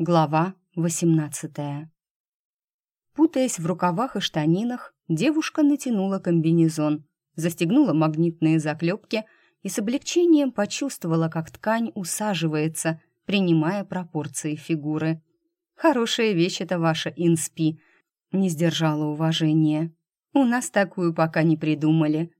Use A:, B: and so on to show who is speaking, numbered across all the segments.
A: Глава 18 Путаясь в рукавах и штанинах, девушка натянула комбинезон, застегнула магнитные заклепки и с облегчением почувствовала, как ткань усаживается, принимая пропорции фигуры. «Хорошая вещь это ваша инспи», — не сдержала уважения. «У нас такую пока не придумали».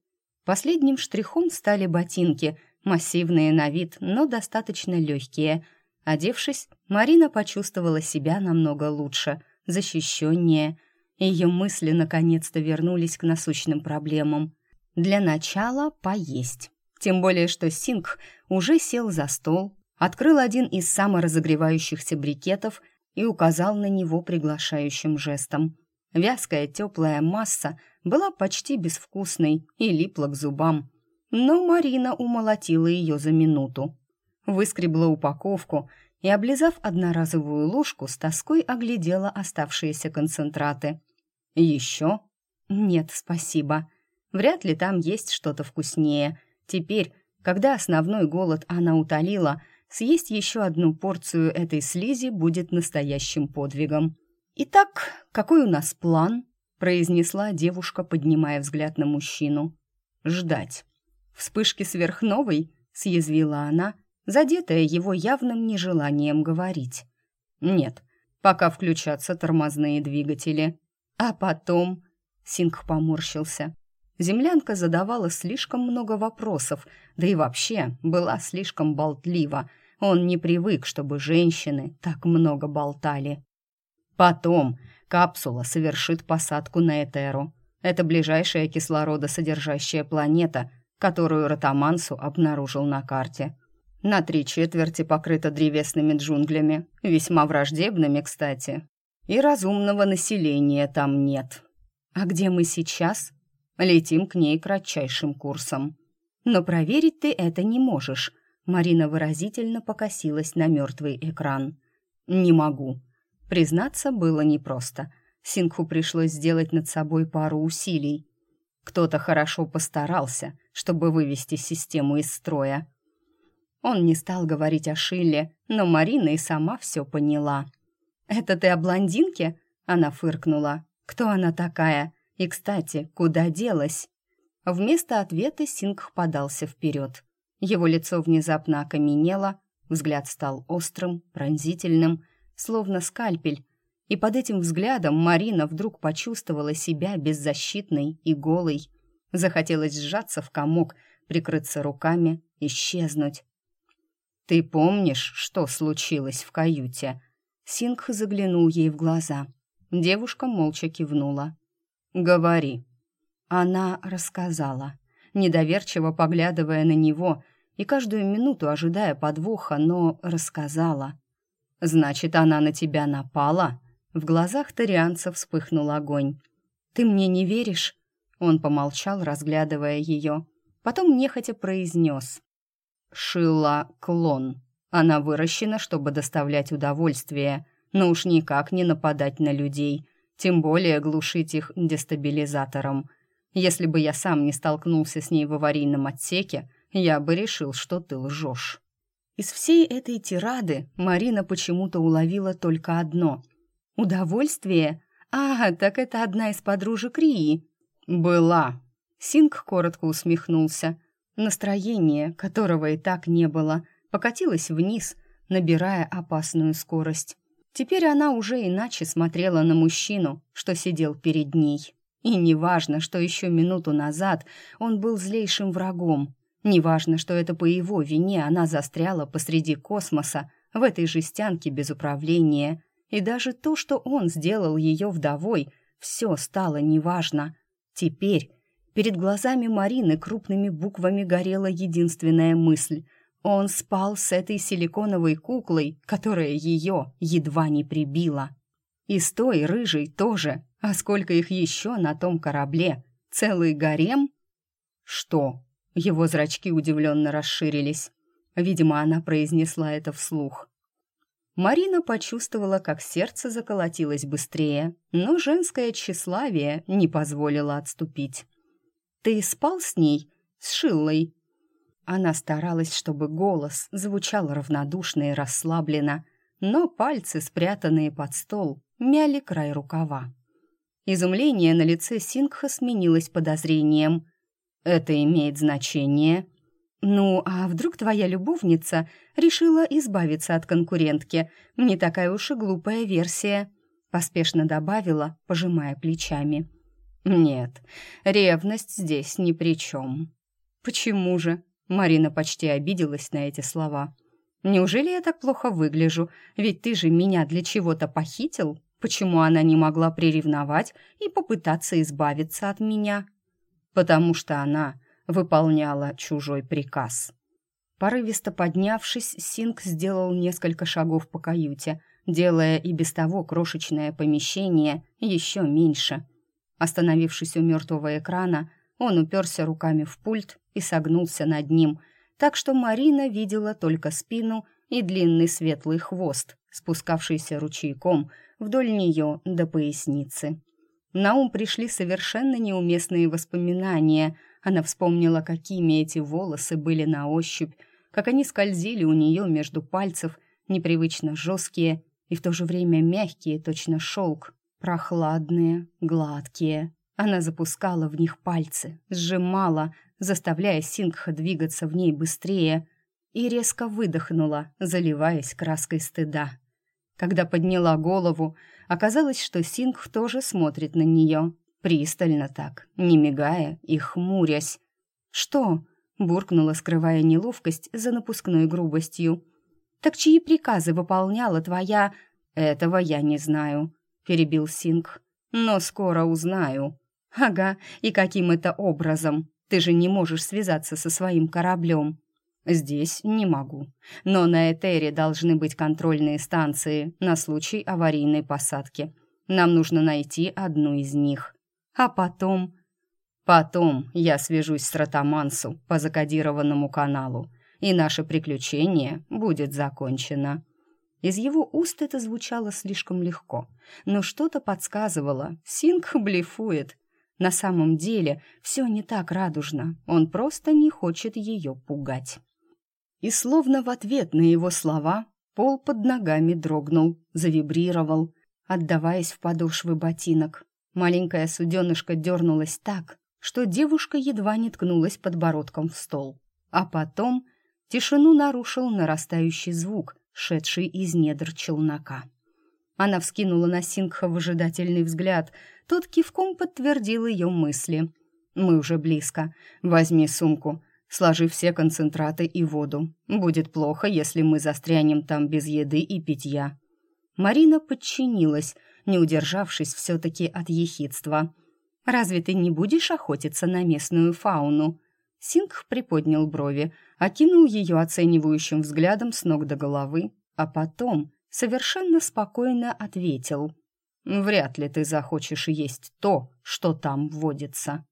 A: Последним штрихом стали ботинки, массивные на вид, но достаточно легкие — Одевшись, Марина почувствовала себя намного лучше, защищеннее. Ее мысли наконец-то вернулись к насущным проблемам. Для начала поесть. Тем более, что Синг уже сел за стол, открыл один из саморазогревающихся брикетов и указал на него приглашающим жестом. Вязкая теплая масса была почти безвкусной и липла к зубам. Но Марина умолотила ее за минуту выскребла упаковку и, облизав одноразовую ложку, с тоской оглядела оставшиеся концентраты. «Еще?» «Нет, спасибо. Вряд ли там есть что-то вкуснее. Теперь, когда основной голод она утолила, съесть еще одну порцию этой слизи будет настоящим подвигом. «Итак, какой у нас план?» — произнесла девушка, поднимая взгляд на мужчину. «Ждать». «Вспышки сверхновой?» — съязвила она — задетая его явным нежеланием говорить. «Нет, пока включатся тормозные двигатели. А потом...» Синг поморщился. Землянка задавала слишком много вопросов, да и вообще была слишком болтлива. Он не привык, чтобы женщины так много болтали. Потом капсула совершит посадку на Этеру. Это ближайшая кислородосодержащая планета, которую Ротамансу обнаружил на карте на три четверти покрыта древесными джунглями, весьма враждебными, кстати. И разумного населения там нет. А где мы сейчас? Летим к ней кратчайшим курсом. Но проверить ты это не можешь. Марина выразительно покосилась на мертвый экран. Не могу. Признаться было непросто. Сингху пришлось сделать над собой пару усилий. Кто-то хорошо постарался, чтобы вывести систему из строя. Он не стал говорить о Шилле, но Марина и сама все поняла. «Это ты о блондинке?» Она фыркнула. «Кто она такая? И, кстати, куда делась?» Вместо ответа Сингх подался вперед. Его лицо внезапно окаменело, взгляд стал острым, пронзительным, словно скальпель. И под этим взглядом Марина вдруг почувствовала себя беззащитной и голой. Захотелось сжаться в комок, прикрыться руками, исчезнуть. «Ты помнишь, что случилось в каюте?» Сингх заглянул ей в глаза. Девушка молча кивнула. «Говори». Она рассказала, недоверчиво поглядывая на него и каждую минуту ожидая подвоха, но рассказала. «Значит, она на тебя напала?» В глазах тарианца вспыхнул огонь. «Ты мне не веришь?» Он помолчал, разглядывая ее. Потом нехотя произнес. Шила клон. Она выращена, чтобы доставлять удовольствие, но уж никак не нападать на людей, тем более глушить их дестабилизатором. Если бы я сам не столкнулся с ней в аварийном отсеке, я бы решил, что ты лжешь. Из всей этой тирады Марина почему-то уловила только одно. «Удовольствие? А, так это одна из подружек Рии». «Была». Синг коротко усмехнулся. Настроение, которого и так не было, покатилось вниз, набирая опасную скорость. Теперь она уже иначе смотрела на мужчину, что сидел перед ней. И неважно, что еще минуту назад он был злейшим врагом. Неважно, что это по его вине она застряла посреди космоса, в этой жестянке без управления. И даже то, что он сделал ее вдовой, все стало неважно. Теперь Перед глазами Марины крупными буквами горела единственная мысль. Он спал с этой силиконовой куклой, которая ее едва не прибила. И с той рыжей тоже. А сколько их еще на том корабле? Целый гарем? Что? Его зрачки удивленно расширились. Видимо, она произнесла это вслух. Марина почувствовала, как сердце заколотилось быстрее, но женское тщеславие не позволило отступить. Ты спал с ней? С Шиллой?» Она старалась, чтобы голос звучал равнодушно и расслабленно, но пальцы, спрятанные под стол, мяли край рукава. Изумление на лице Сингха сменилось подозрением. «Это имеет значение?» «Ну, а вдруг твоя любовница решила избавиться от конкурентки? Не такая уж и глупая версия», — поспешно добавила, пожимая плечами. «Нет, ревность здесь ни при чем». «Почему же?» — Марина почти обиделась на эти слова. «Неужели я так плохо выгляжу? Ведь ты же меня для чего-то похитил? Почему она не могла приревновать и попытаться избавиться от меня?» «Потому что она выполняла чужой приказ». Порывисто поднявшись, Синг сделал несколько шагов по каюте, делая и без того крошечное помещение еще меньше. Остановившись у мертвого экрана, он уперся руками в пульт и согнулся над ним, так что Марина видела только спину и длинный светлый хвост, спускавшийся ручейком вдоль нее до поясницы. На ум пришли совершенно неуместные воспоминания. Она вспомнила, какими эти волосы были на ощупь, как они скользили у нее между пальцев, непривычно жесткие и в то же время мягкие, точно шелк, прохладные, гладкие. Она запускала в них пальцы, сжимала, заставляя Сингха двигаться в ней быстрее, и резко выдохнула, заливаясь краской стыда. Когда подняла голову, оказалось, что Сингх тоже смотрит на нее, пристально так, не мигая и хмурясь. «Что?» — буркнула, скрывая неловкость за напускной грубостью. «Так чьи приказы выполняла твоя...» «Этого я не знаю», — перебил Сингх. «Но скоро узнаю». «Ага, и каким это образом? Ты же не можешь связаться со своим кораблем». «Здесь не могу. Но на Этере должны быть контрольные станции на случай аварийной посадки. Нам нужно найти одну из них. А потом...» «Потом я свяжусь с Ротамансу по закодированному каналу, и наше приключение будет закончено». Из его уст это звучало слишком легко, но что-то подсказывало. Синг блефует. На самом деле все не так радужно, он просто не хочет ее пугать. И словно в ответ на его слова пол под ногами дрогнул, завибрировал, отдаваясь в подошвы ботинок. Маленькая суденышка дернулась так, что девушка едва не ткнулась подбородком в стол. А потом тишину нарушил нарастающий звук, шедший из недр челнока. Она вскинула на Сингха выжидательный взгляд. Тот кивком подтвердил ее мысли. «Мы уже близко. Возьми сумку. Сложи все концентраты и воду. Будет плохо, если мы застрянем там без еды и питья». Марина подчинилась, не удержавшись все-таки от ехидства. «Разве ты не будешь охотиться на местную фауну?» Сингх приподнял брови, окинул ее оценивающим взглядом с ног до головы, а потом совершенно спокойно ответил. «Вряд ли ты захочешь есть то, что там водится».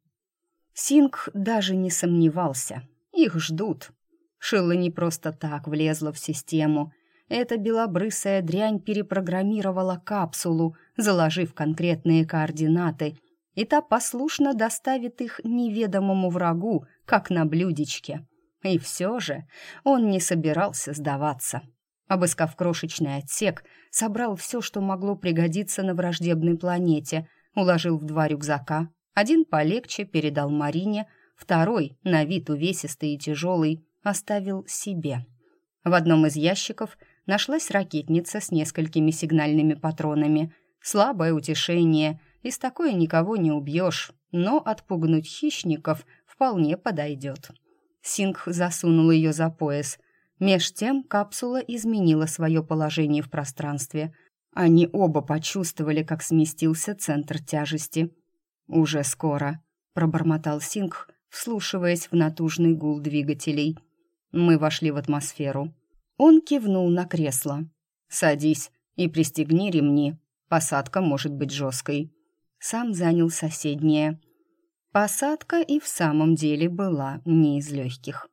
A: Синг даже не сомневался. Их ждут. Шилла не просто так влезла в систему. Эта белобрысая дрянь перепрограммировала капсулу, заложив конкретные координаты, и та послушно доставит их неведомому врагу, как на блюдечке. И все же он не собирался сдаваться. Обыскав крошечный отсек, собрал все, что могло пригодиться на враждебной планете, уложил в два рюкзака. Один полегче передал Марине, второй, на вид увесистый и тяжелый, оставил себе. В одном из ящиков нашлась ракетница с несколькими сигнальными патронами. Слабое утешение, из такой никого не убьешь, но отпугнуть хищников вполне подойдет. Сингх засунул ее за пояс – Меж тем капсула изменила свое положение в пространстве. Они оба почувствовали, как сместился центр тяжести. «Уже скоро», — пробормотал Сингх, вслушиваясь в натужный гул двигателей. Мы вошли в атмосферу. Он кивнул на кресло. «Садись и пристегни ремни. Посадка может быть жесткой». Сам занял соседнее. Посадка и в самом деле была не из легких.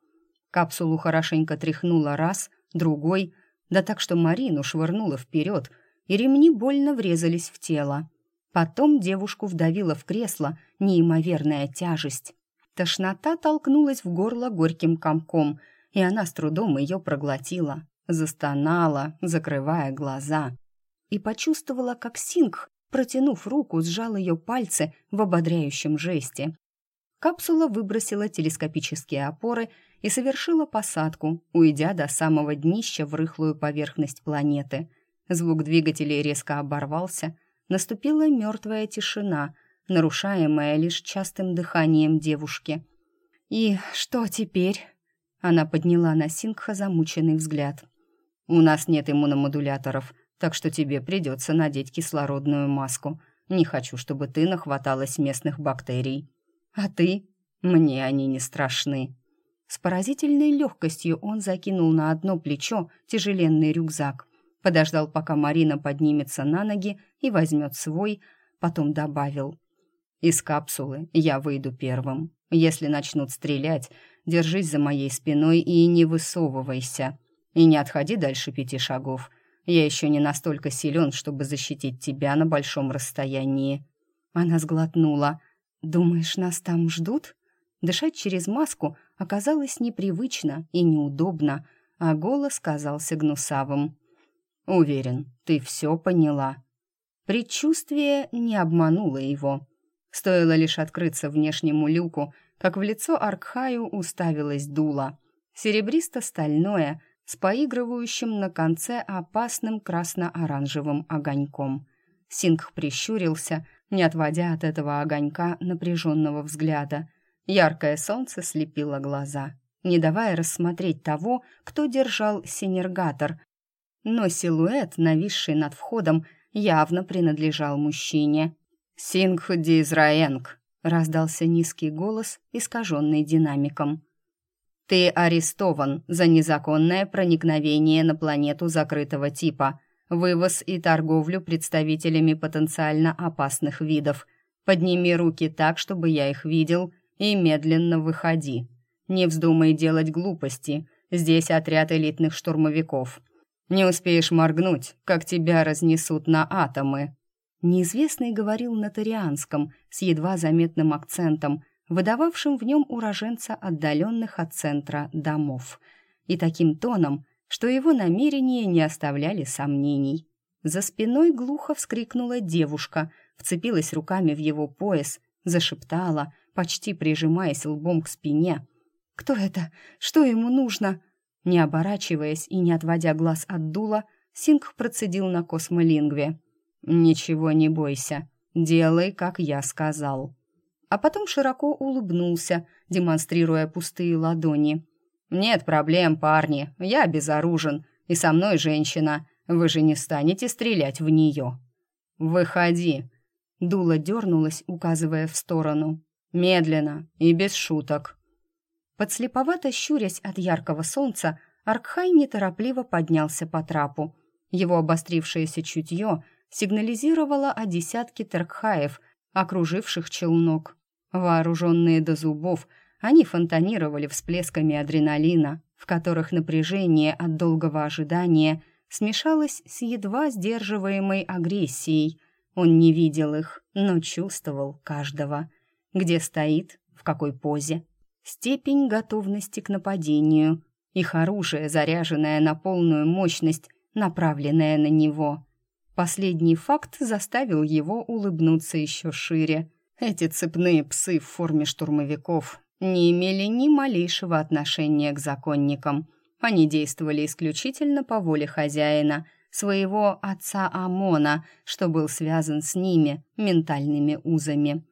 A: Капсулу хорошенько тряхнула раз, другой, да так, что Марину швырнула вперед, и ремни больно врезались в тело. Потом девушку вдавила в кресло неимоверная тяжесть. Тошнота толкнулась в горло горьким комком, и она с трудом ее проглотила. застонала, закрывая глаза, и почувствовала, как Сингх, протянув руку, сжал ее пальцы в ободряющем жесте. Капсула выбросила телескопические опоры и совершила посадку, уйдя до самого днища в рыхлую поверхность планеты. Звук двигателей резко оборвался, наступила мертвая тишина, нарушаемая лишь частым дыханием девушки. «И что теперь?» Она подняла на Сингха замученный взгляд. «У нас нет иммуномодуляторов, так что тебе придется надеть кислородную маску. Не хочу, чтобы ты нахваталась местных бактерий». «А ты?» «Мне они не страшны». С поразительной легкостью он закинул на одно плечо тяжеленный рюкзак, подождал, пока Марина поднимется на ноги и возьмет свой, потом добавил. «Из капсулы я выйду первым. Если начнут стрелять, держись за моей спиной и не высовывайся. И не отходи дальше пяти шагов. Я еще не настолько силен, чтобы защитить тебя на большом расстоянии». Она сглотнула. «Думаешь, нас там ждут?» Дышать через маску оказалось непривычно и неудобно, а голос казался гнусавым. «Уверен, ты все поняла». Предчувствие не обмануло его. Стоило лишь открыться внешнему люку, как в лицо Аркхаю уставилась дуло. Серебристо-стальное, с поигрывающим на конце опасным красно-оранжевым огоньком. Сингх прищурился, не отводя от этого огонька напряженного взгляда. Яркое солнце слепило глаза, не давая рассмотреть того, кто держал синергатор. Но силуэт, нависший над входом, явно принадлежал мужчине. «Сингх Дизраенг», — раздался низкий голос, искаженный динамиком. «Ты арестован за незаконное проникновение на планету закрытого типа, вывоз и торговлю представителями потенциально опасных видов. Подними руки так, чтобы я их видел, и медленно выходи. Не вздумай делать глупости, здесь отряд элитных штурмовиков. Не успеешь моргнуть, как тебя разнесут на атомы». Неизвестный говорил на тарианском с едва заметным акцентом, выдававшим в нем уроженца отдаленных от центра домов, и таким тоном, что его намерения не оставляли сомнений. За спиной глухо вскрикнула девушка, вцепилась руками в его пояс, зашептала, почти прижимаясь лбом к спине. «Кто это? Что ему нужно?» Не оборачиваясь и не отводя глаз от дула, Синг процедил на космолингве. «Ничего не бойся, делай, как я сказал» а потом широко улыбнулся, демонстрируя пустые ладони. «Нет проблем, парни, я безоружен, и со мной женщина. Вы же не станете стрелять в нее». «Выходи!» Дула дернулась, указывая в сторону. «Медленно и без шуток». Подслеповато щурясь от яркого солнца, Аркхай неторопливо поднялся по трапу. Его обострившееся чутье сигнализировало о десятке теркхаев, окруживших челнок. Вооруженные до зубов, они фонтанировали всплесками адреналина, в которых напряжение от долгого ожидания смешалось с едва сдерживаемой агрессией. Он не видел их, но чувствовал каждого. Где стоит, в какой позе. Степень готовности к нападению. Их оружие, заряженное на полную мощность, направленное на него. Последний факт заставил его улыбнуться еще шире. Эти цепные псы в форме штурмовиков не имели ни малейшего отношения к законникам. Они действовали исключительно по воле хозяина, своего отца Амона, что был связан с ними ментальными узами.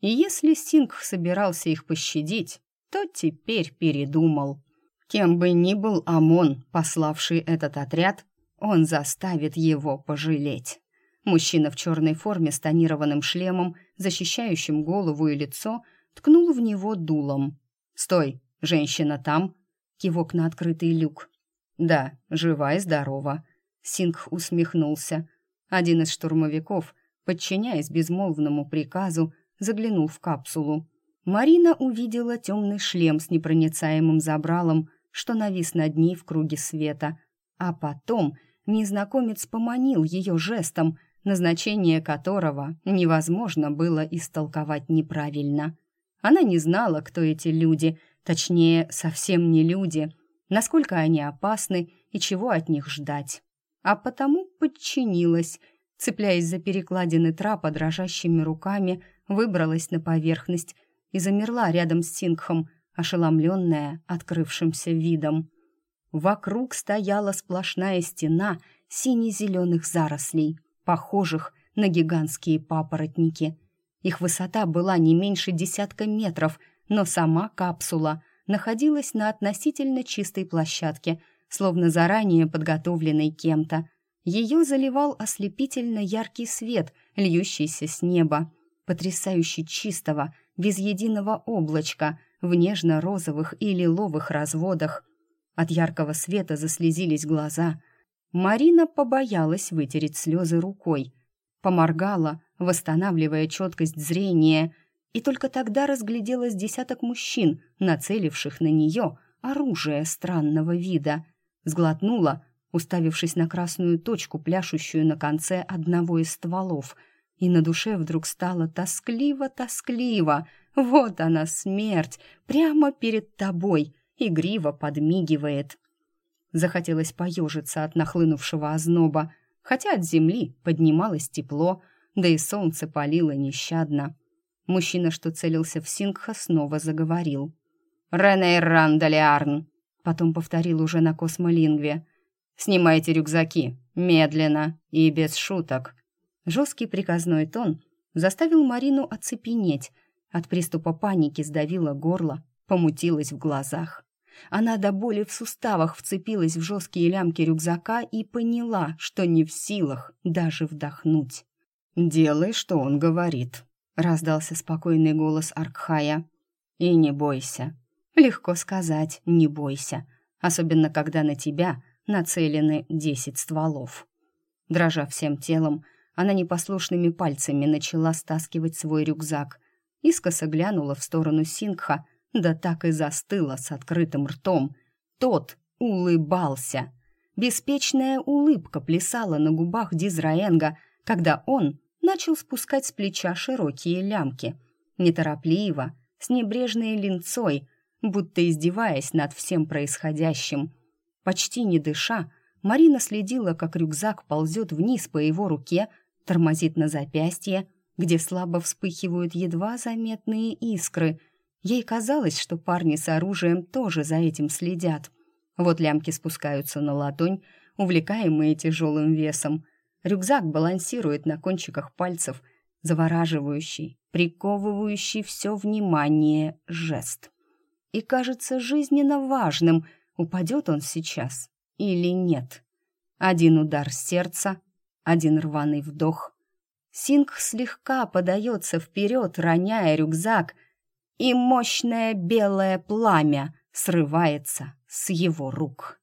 A: И если Сингх собирался их пощадить, то теперь передумал. Кем бы ни был Амон, пославший этот отряд, он заставит его пожалеть. Мужчина в черной форме с тонированным шлемом, защищающим голову и лицо, ткнул в него дулом. «Стой! Женщина там!» Кивок на открытый люк. «Да, жива и здорова!» Сингх усмехнулся. Один из штурмовиков, подчиняясь безмолвному приказу, заглянул в капсулу. Марина увидела темный шлем с непроницаемым забралом, что навис над ней в круге света. А потом незнакомец поманил ее жестом, назначение которого невозможно было истолковать неправильно. Она не знала, кто эти люди, точнее, совсем не люди, насколько они опасны и чего от них ждать. А потому подчинилась, цепляясь за перекладины трапа дрожащими руками, выбралась на поверхность и замерла рядом с Сингхом, ошеломленная открывшимся видом. Вокруг стояла сплошная стена сине-зеленых зарослей, похожих на гигантские папоротники. Их высота была не меньше десятка метров, но сама капсула находилась на относительно чистой площадке, словно заранее подготовленной кем-то. Ее заливал ослепительно яркий свет, льющийся с неба, потрясающе чистого, без единого облачка, в нежно-розовых и лиловых разводах. От яркого света заслезились глаза. Марина побоялась вытереть слезы рукой, поморгала, восстанавливая четкость зрения, и только тогда разгляделась десяток мужчин, нацеливших на нее оружие странного вида. Сглотнула, уставившись на красную точку, пляшущую на конце одного из стволов, и на душе вдруг стало тоскливо-тоскливо. Вот она, смерть, прямо перед тобой, игриво подмигивает. Захотелось поежиться от нахлынувшего озноба, хотя от земли поднималось тепло, да и солнце палило нещадно. Мужчина, что целился в Сингха, снова заговорил. «Ренейр Рандалиарн!» Потом повторил уже на космолингве. «Снимайте рюкзаки, медленно и без шуток». Жесткий приказной тон заставил Марину оцепенеть. От приступа паники сдавило горло, помутилось в глазах. Она до боли в суставах вцепилась в жесткие лямки рюкзака и поняла, что не в силах даже вдохнуть. «Делай, что он говорит», — раздался спокойный голос Аркхая. «И не бойся». Легко сказать «не бойся», особенно когда на тебя нацелены десять стволов. Дрожа всем телом, она непослушными пальцами начала стаскивать свой рюкзак. Искоса глянула в сторону Сингха, да так и застыла с открытым ртом. Тот улыбался. Беспечная улыбка плясала на губах Дизраэнга, когда он начал спускать с плеча широкие лямки. Неторопливо, с небрежной линцой, будто издеваясь над всем происходящим. Почти не дыша, Марина следила, как рюкзак ползет вниз по его руке, тормозит на запястье, где слабо вспыхивают едва заметные искры — Ей казалось, что парни с оружием тоже за этим следят. Вот лямки спускаются на ладонь, увлекаемые тяжелым весом. Рюкзак балансирует на кончиках пальцев, завораживающий, приковывающий все внимание жест. И кажется жизненно важным, упадет он сейчас или нет. Один удар сердца, один рваный вдох. Синг слегка подается вперед, роняя рюкзак — и мощное белое пламя срывается с его рук.